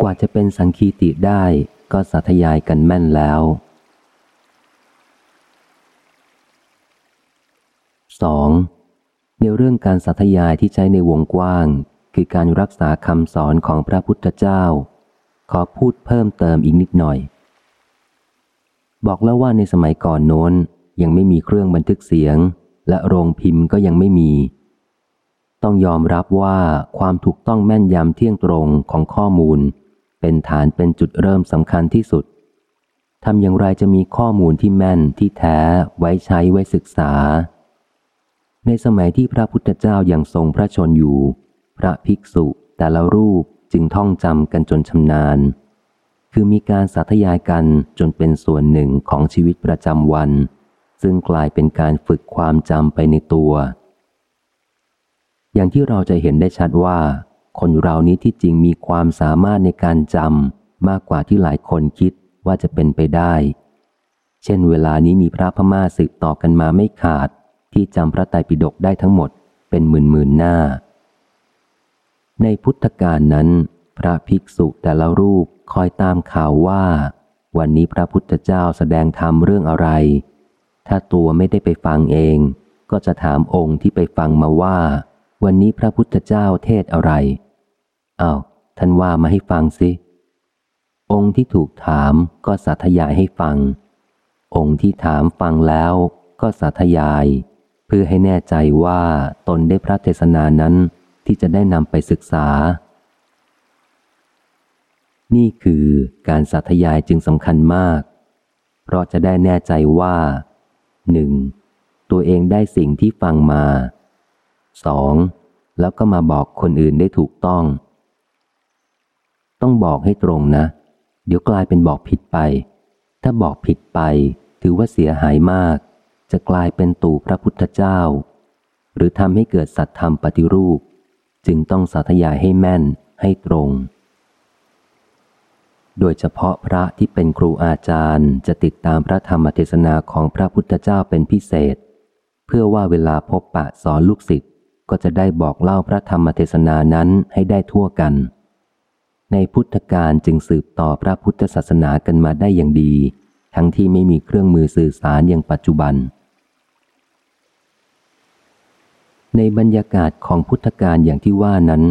กว่าจะเป็นสังคีติได้ก็สาธยายกันแม่นแล้ว 2. ในเรื่องการสาธยายที่ใช้ในวงกว้าง คือการรักษาคำสอนของพระพุทธเจ้า ขอพูดเพิ่มเติมอีกนิดหน่อย บอกแล้วว่าในสมัยก่อนโน้น ยังไม่มีเครื่องบันทึกเสียง และโรงพิมพ์ก็ยังไม่มี ต้องยอมรับว่าความถูกต้องแม่นยำเที่ยงตรงของข้อมูล เป็นฐานเป็นจุดเริ่มสำคัญที่สุดทำอย่างไรจะมีข้อมูลที่แม่นที่แท้ไว้ใช้ไว้ศึกษา ในสมัยที่พระพุทธเจ้ายัางทรงพระชนอยู่ พระภิกษุแต่ละรูปจึงท่องจำกันจนชำนาญ คือมีการสาธยายกันจนเป็นส่วนหนึ่งของชีวิตประจำวัน ซึ่งกลายเป็นการฝึกความจำไปในตัว อย่างที่เราจะเห็นได้ชัดว่า คนเรานี้ที่จริงมีความสามารถในการจำมากกว่าที่หลายคนคิดว่าจะเป็นไปได้ เช่นเวลานี้มีพระพม่าสืบต่อกันมาไม่ขาด ที่จำพระไตรปิฎกได้ทั้งหมดเป็นหมื่นหมื่นหน้า ในพุทธกาลนั้น พระภิกษุแต่ละรูปคอยตามข่าวว่า วันนี้พระพุทธเจ้าแสดงธรรมเรื่องอะไร ถ้าตัวไม่ได้ไปฟังเอง ก็จะถามองค์ที่ไปฟังมาว่า วันนี้พระพุทธเจ้าเทศอะไร อา้าวท่านว่ามาให้ฟังสิองค์ที่ถูกถามก็สาธยายให้ฟัง องค์ที่ถามฟังแล้วก็สาธยาย เพื่อให้แน่ใจว่าตนได้พระเทศนานั้นที่จะได้นำไปศึกษา นี่คือการสาธยายจึงสำคัญมาก เพราะจะได้แน่ใจว่าหนึ่งตัวเองได้สิ่งที่ฟังมาสองแล้วก็มาบอกคนอื่นได้ถูกต้อง ต้องบอกให้ตรงนะ เดี๋ยวกลายเป็นบอกผิดไป ถ้าบอกผิดไปถือว่าเสียหายมาก จะกลายเป็นตู่พระพุทธเจ้า หรือทำให้เกิดสัตธรรมปฏิรูป จึงต้องสาธยายให้แม่นให้ตรง โดยเฉพาะพระที่เป็นครูอาจารย์จะติดตามพระธรรมเทศนาของพระพุทธเจ้าเป็นพิเศษ เพื่อว่าเวลาพบปะสอนลูกศิษย์ก็จะได้บอกเล่าพระธรรมเทศนานั้นให้ได้ทั่วกัน ในพุทธกาลจึงสืบต่อพระพุทธศาสนากันมาได้อย่างดี ทั้งที่ไม่มีเครื่องมือสื่อสารอย่างปัจจุบัน ในบรรยากาศของพุทธกาลอย่างที่ว่านั้น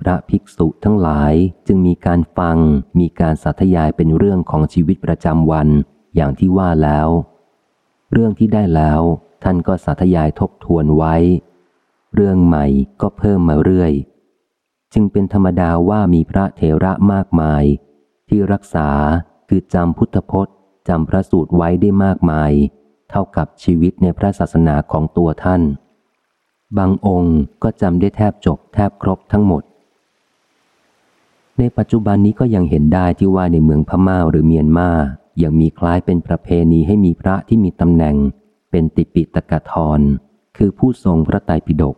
พระภิกษุทั้งหลายจึงมีการฟัง มีการสาธยายเป็นเรื่องของชีวิตประจำวันอย่างที่ว่าแล้ว เรื่องที่ได้แล้ว ท่านก็สาธยายทบทวนไว้ เรื่องใหม่ก็เพิ่มมาเรื่อย จึงเป็นธรรมดาว่ามีพระเถระมากมาย ที่รักษาคือจำพุทธพจน์จำพระสูตรไว้ได้มากมาย เท่ากับชีวิตในพระศาสนาของตัวท่าน บางองค์ก็จำได้แทบจบแทบครบทั้งหมด ในปัจจุบันนี้ก็ยังเห็นได้ที่ว่าในเมืองพม่าหรือเมียนมายังมีคล้ายเป็นประเพณีให้มีพระที่มีตำแหน่ง เป็นติปิตกะทรคือผู้ทรงพระไตรปิฎก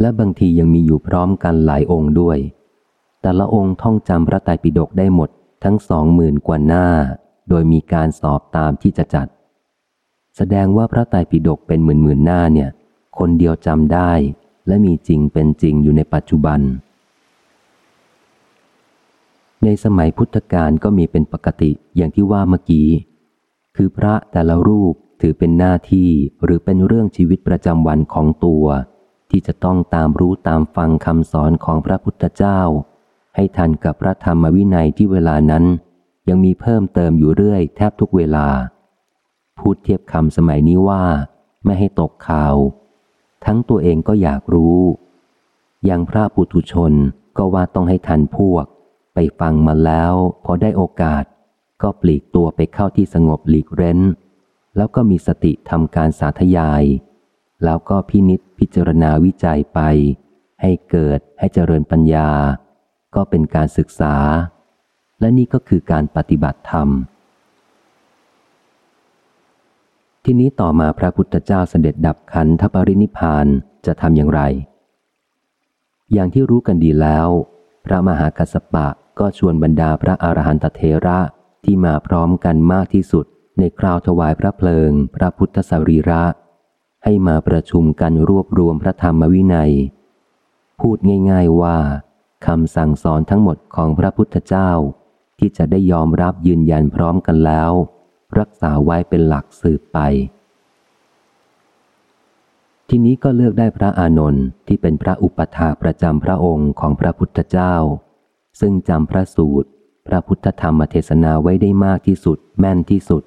และบางทียังมีอยู่พร้อมกันหลายองค์ด้วย แต่ละองค์ท่องจำพระไตรปิฎกได้หมดทั้งสองหมื่นกว่าหน้า โดยมีการสอบตามที่จะจัด แสดงว่าพระไตรปิฎกเป็นหมื่นหมื่นหน้าเนี่ย คนเดียวจำได้ และมีจริงเป็นจริงอยู่ในปัจจุบัน ในสมัยพุทธกาลก็มีเป็นปกติอย่างที่ว่าเมื่อกี้ คือพระแต่ละรูปถือเป็นหน้าที่หรือเป็นเรื่องชีวิตประจำวันของตัว ที่จะต้องตามรู้ตามฟังคำสอนของพระพุทธเจ้า ให้ทันกับพระธรรมวินัยที่เวลานั้น ยังมีเพิ่มเติมอยู่เรื่อยแทบทุกเวลา พูดเทียบคำสมัยนี้ว่า ไม่ให้ตกข่าว ทั้งตัวเองก็อยากรู้ อย่างพระปุถุชนก็ว่าต้องให้ทันพวก ไปฟังมาแล้ว พอได้โอกาส ก็ปลีกตัวไปเข้าที่สงบหลีกเร้น แล้วก็มีสติทำการสาธยาย แล้วก็พินิษพิจารณาวิจัยไป ให้เกิดให้เจริญปัญญา ก็เป็นการศึกษา และนี่ก็คือการปฏิบัติธรรม ทีนี้ต่อมาพระพุทธเจ้าเสด็จดับขันธปรินิพานจะทำอย่างไร อย่างที่รู้กันดีแล้ว พระมหากัสปะก็ชวนบรรดาพระอรหันตเทระที่มาพร้อมกันมากที่สุดในคราวถวายพระเพลิง พระพุทธสรีระ ให้มาประชุมกันรวบรวมพระธรรมวินัย พูดง่าย ๆว่าคำสั่งสอนทั้งหมดของพระพุทธเจ้า ที่จะได้ยอมรับยืนยันพร้อมกันแล้ว รักษาไว้เป็นหลักสืบไป ทีนี้ก็เลือกได้พระอานนท์ที่เป็นพระอุปถาประจำพระองค์ของพระพุทธเจ้า ซึ่งจำพระสูตร พระพุทธธรรมเทศนาไว้ได้มากที่สุดแม่นที่สุด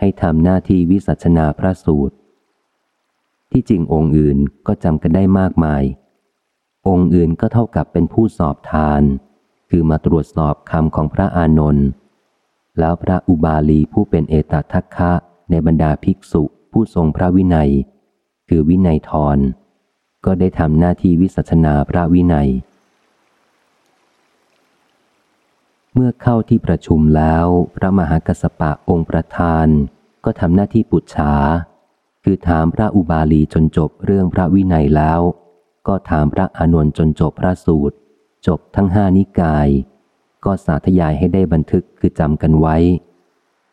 ให้ทำหน้าที่วิสัชนาพระสูตร ที่จริงองค์อื่นก็จำกันได้มากมาย องค์อื่นก็เท่ากับเป็นผู้สอบทาน คือมาตรวจสอบคำของพระอานนท์แล้วพระอุบาลีผู้เป็นเอตทัคคะในบรรดาภิกษุผู้ทรงพระวินัย คือวินัยทรก็ได้ทำหน้าที่วิสัชนาพระวินัย เมื่อเข้าที่ประชุมแล้ว พระมหากัสปะองค์ประธาน ก็ทำหน้าที่ปุจฉา คือถามพระอุบาลีจนจบเรื่องพระวินัยแล้ว ก็ถามพระอานนท์จนจบพระสูตร จบทั้งห้านิกาย ก็สาธยายให้ได้บันทึกคือจำกันไว้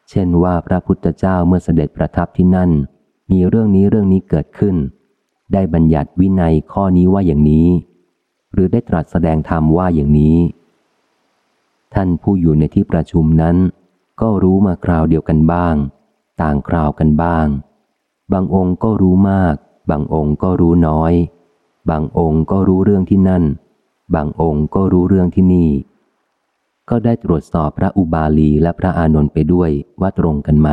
เช่นว่าพระพุทธเจ้าเมื่อเสด็จประทับที่นั่น มีเรื่องนี้เรื่องนี้เกิดขึ้น ได้บัญญัติวินัยข้อนี้ว่าอย่างนี้ หรือได้ตรัสแสดงธรรมว่าอย่างนี้ ท่านผู้อยู่ในที่ประชุมนั้น ก็รู้มาคราวเดียวกันบ้าง ต่างคราวกันบ้าง บางองค์ก็รู้มาก บางองค์ก็รู้น้อย บางองค์ก็รู้เรื่องที่นั่น บางองค์ก็รู้เรื่องที่นี่ ก็ได้ตรวจสอบพระอุบาลีและพระอานนท์ไปด้วยว่าตรงกันไหม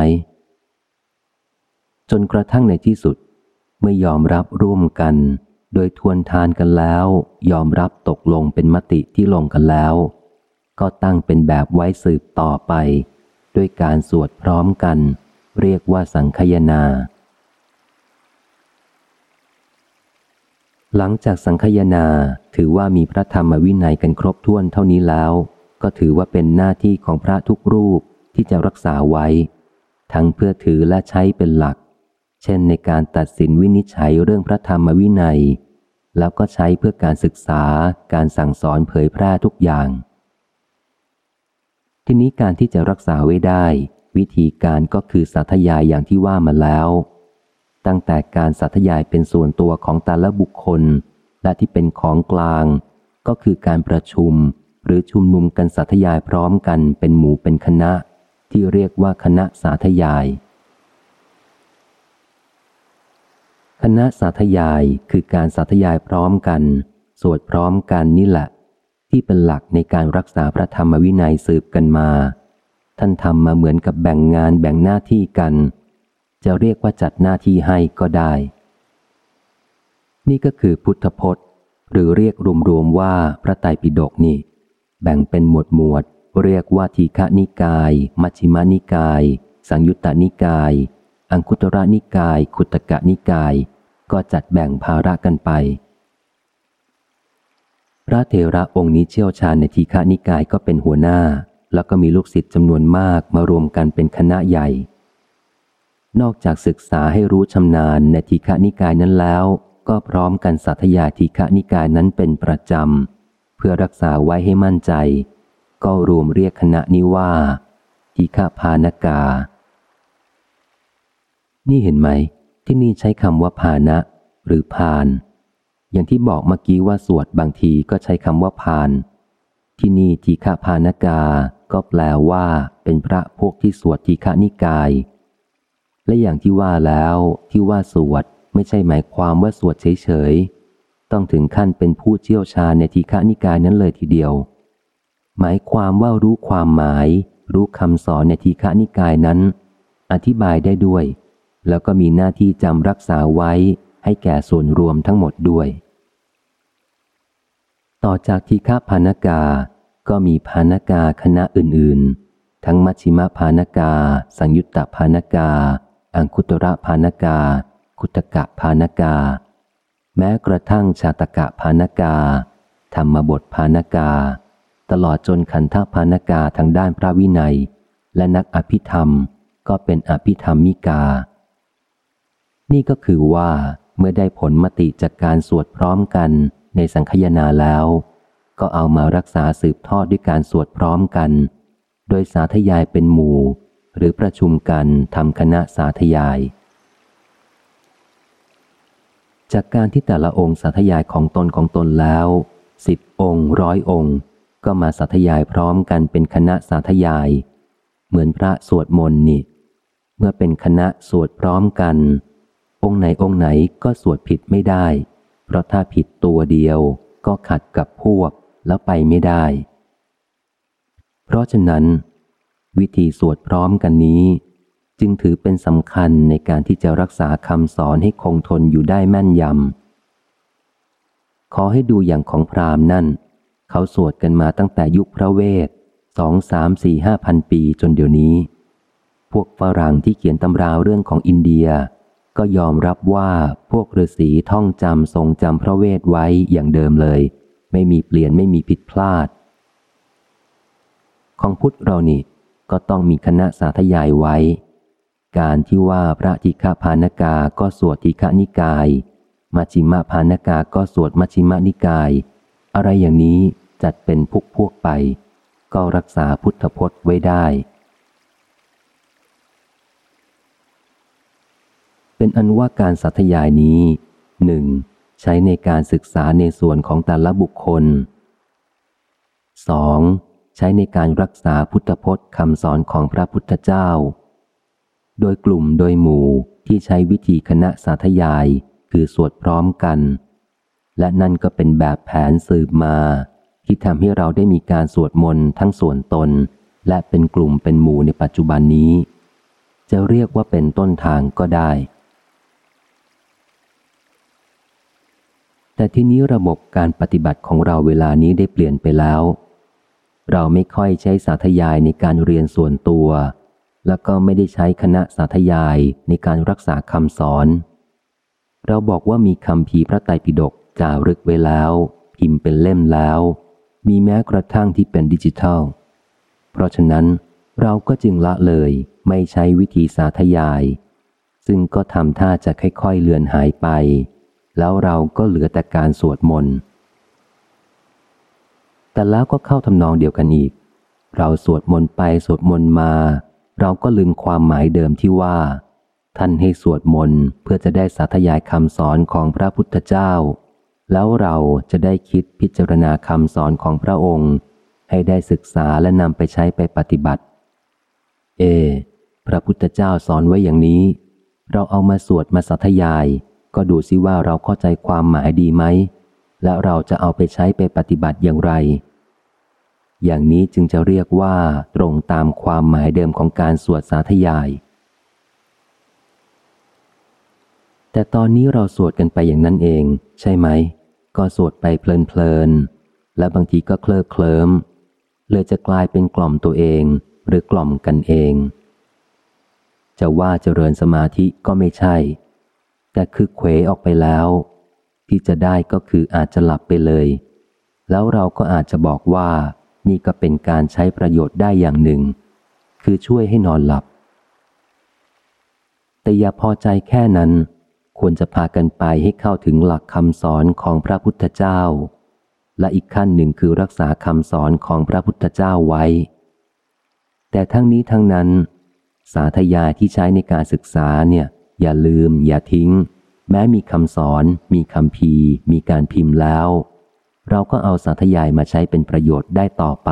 จนกระทั่งในที่สุด เมื่อยอมรับร่วมกัน โดยทวนทานกันแล้ว ยอมรับตกลงเป็นมติที่ลงกันแล้ว ก็ตั้งเป็นแบบไว้สืบต่อไป ด้วยการสวดพร้อมกัน เรียกว่าสังคยนา หลังจากสังคยนาถือว่ามีพระธรรมวินัยกันครบถ้วนเท่านี้แล้ว ก็ถือว่าเป็นหน้าที่ของพระทุกรูปที่จะรักษาไว้ ทั้งเพื่อถือและใช้เป็นหลัก เช่นในการตัดสินวินิจฉัยเรื่องพระธรรมวินัย แล้วก็ใช้เพื่อการศึกษาการสั่งสอนเผยแพร่ทุกอย่าง ทีนี้การที่จะรักษาไว้ได้ วิธีการก็คือสาธยายอย่างที่ว่ามาแล้ว ตั้งแต่การสาธยายเป็นส่วนตัวของแต่ละบุคคล และที่เป็นของกลาง ก็คือการประชุม หรือชุมนุมกันสาธยายพร้อมกันเป็นหมู่เป็นคณะ ที่เรียกว่าคณะสาธยาย คณะสาธยายคือการสาธยายพร้อมกัน สวดพร้อมกันนี่แหละ ที่เป็นหลักในการรักษาพระธรรมวินัยสืบกันมา ท่านทำมาเหมือนกับแบ่งงานแบ่งหน้าที่กัน จะเรียกว่าจัดหน้าที่ให้ก็ได้ นี่ก็คือพุทธพจน์ หรือเรียกรวมๆว่าพระไตรปิฎกนี่ แบ่งเป็นหมวดหมวด เรียกว่าทีฆนิกาย มัชฌิมานิกาย สังยุตตนิกาย อังคุตระนิกายคุตกะนิกาย ก็จัดแบ่งภาระกันไป พระเทระองค์นี้เชี่ยวชาญในทีฆนิกายก็เป็นหัวหน้า แล้วก็มีลูกศิษย์จำนวนมากมารวมกันเป็นคณะใหญ่ นอกจากศึกษาให้รู้ชำนาญในทีฆนิกายนั้นแล้ว ก็พร้อมกันสัทยาทีฆนิกายนั้นเป็นประจำ เพื่อรักษาไว้ให้มั่นใจ ก็รวมเรียกคณะนี้ว่าทีฆพานกา นี่เห็นไหม ที่นี่ใช้คำว่าพานะ หรือพาน อย่างที่บอกเมื่อกี้ว่าสวดบางทีก็ใช้คำว่าพาน ที่นี่ทีฆพานกา ก็แปลว่า เป็นพระพวกที่สวดทีฆนิกาย และอย่างที่ว่าแล้วที่ว่าสวดไม่ใช่หมายความว่าสวดเฉยๆ ต้องถึงขั้นเป็นผู้เชี่ยวชาญในทีฆนิกายนั้นเลยทีเดียว หมายความว่ารู้ความหมาย รู้คำสอนในทีฆนิกายนั้น อธิบายได้ด้วย แล้วก็มีหน้าที่จำรักษาไว้ให้แก่ส่วนรวมทั้งหมดด้วย ต่อจากทีฆพานกา ก็มีพานกาคณะอื่นๆ ทั้งมัชชิมพานกา สังยุตตพานกา อังคุตระพานกา คุตกะพานกา แม้กระทั่งชาตกะพานกา ธรรมบทพานกา ตลอดจนขันธพานกาทางด้านพระวินัย และนักอภิธรรมก็เป็นอภิธรรมมิกา นี่ก็คือว่าเมื่อได้ผลมติจากการสวดพร้อมกันในสังคยนาแล้ว ก็เอามารักษาสืบทอดด้วยการสวดพร้อมกัน โดยสาธยายเป็นหมู่ หรือประชุมกันทำคณะสาธยาย จากการที่แต่ละองค์สาธยายของตนของตนแล้วสิบองค์ร้อยองค์ ก็มาสาธยายพร้อมกันเป็นคณะสาธยาย เหมือนพระสวดมนต์นี่เมื่อเป็นคณะสวดพร้อมกัน องค์ไหนองค์ไหนก็สวดผิดไม่ได้ เพราะถ้าผิดตัวเดียวก็ขัดกับพวกแล้วไปไม่ได้ เพราะฉะนั้น วิธีสวดพร้อมกันนี้ จึงถือเป็นสำคัญในการที่จะรักษาคำสอนให้คงทนอยู่ได้แม่นยำ ขอให้ดูอย่างของพราหมณ์นั่น เขาสวดกันมาตั้งแต่ยุคพระเวทสองสามสี่ห้าพันปีจนเดี๋ยวนี้ พวกฝรั่งที่เขียนตำราเรื่องของอินเดีย ก็ยอมรับว่าพวกฤาษีท่องจำทรงจำพระเวทไว้อย่างเดิมเลย ไม่มีเปลี่ยนไม่มีผิดพลาด ของพุทธเรานี่ ก็ต้องมีคณะสาธยายไว้ การที่ว่าพระทิฆาพานกาก็สวดทิฆานิกาย มัชิมะพานกาก็สวดมัชิมนิกาย อะไรอย่างนี้จัดเป็นพวกพวกไป ก็รักษาพุทธพจน์ไว้ได้ เป็นอันว่าการสัทยายนี้หนึ่งใช้ในการศึกษาในส่วนของแต่ละบุคคล 2. ใช้ในการรักษาพุทธพจน์คำสอนของพระพุทธเจ้า โดยกลุ่มโดยหมู่ที่ใช้วิธีคณะสาธยาย คือสวดพร้อมกัน และนั่นก็เป็นแบบแผนสืบมา ที่ทำให้เราได้มีการสวดมนต์ทั้งส่วนตน และเป็นกลุ่มเป็นหมู่ในปัจจุบันนี้ จะเรียกว่าเป็นต้นทางก็ได้ แต่ที่นี้ระบบการปฏิบัติของเราเวลานี้ได้เปลี่ยนไปแล้ว เราไม่ค่อยใช้สาธยายในการเรียนส่วนตัว แล้วก็ไม่ได้ใช้คณะสาธยายในการรักษาคำสอน เราบอกว่ามีคำพีพระไตรปิฎกจารึกไว้แล้ว พิมพ์เป็นเล่มแล้ว มีแม้กระทั่งที่เป็นดิจิทัล เพราะฉะนั้นเราก็จึงละเลยไม่ใช้วิธีสาธยาย ซึ่งก็ทำท่าจะค่อยๆเลือนหายไป แล้วเราก็เหลือแต่การสวดมนต์ แต่แล้วก็เข้าทำนองเดียวกันอีก เราสวดมนต์ไปสวดมนต์มา เราก็ลืมความหมายเดิมที่ว่า ท่านให้สวดมนต์เพื่อจะได้สาธยายคำสอนของพระพุทธเจ้า แล้วเราจะได้คิดพิจารณาคำสอนของพระองค์ ให้ได้ศึกษาและนำไปใช้ไปปฏิบัติ เอ พระพุทธเจ้าสอนไว้อย่างนี้ เราเอามาสวดมาสาธยาย ก็ดูซิว่าเราเข้าใจความหมายดีไหม และเราจะเอาไปใช้ไปปฏิบัติอย่างไร อย่างนี้จึงจะเรียกว่าตรงตามความหมายเดิมของการสวดสาธยาย แต่ตอนนี้เราสวดกันไปอย่างนั้นเอง ใช่ไหม ก็สวดไปเพลินๆ และบางทีก็เคลิบเคลิ้มเลยจะกลายเป็นกล่อมตัวเองหรือกล่อมกันเอง จะว่าเจริญสมาธิก็ไม่ใช่ แต่คือเขวออกไปแล้ว ที่จะได้ก็คืออาจจะหลับไปเลย แล้วเราก็อาจจะบอกว่านี่ก็เป็นการใช้ประโยชน์ได้อย่างหนึ่ง คือช่วยให้นอนหลับ แต่อย่าพอใจแค่นั้น ควรจะพากันไปให้เข้าถึงหลักคำสอนของพระพุทธเจ้า และอีกขั้นหนึ่งคือรักษาคำสอนของพระพุทธเจ้าไว้ แต่ทั้งนี้ทั้งนั้น สาธยายที่ใช้ในการศึกษาเนี่ย อย่าลืม อย่าทิ้ง แม้มีคำสอน มีคำพีมีการพิมพ์แล้ว เราก็เอาสาธยายมาใช้เป็นประโยชน์ได้ต่อไป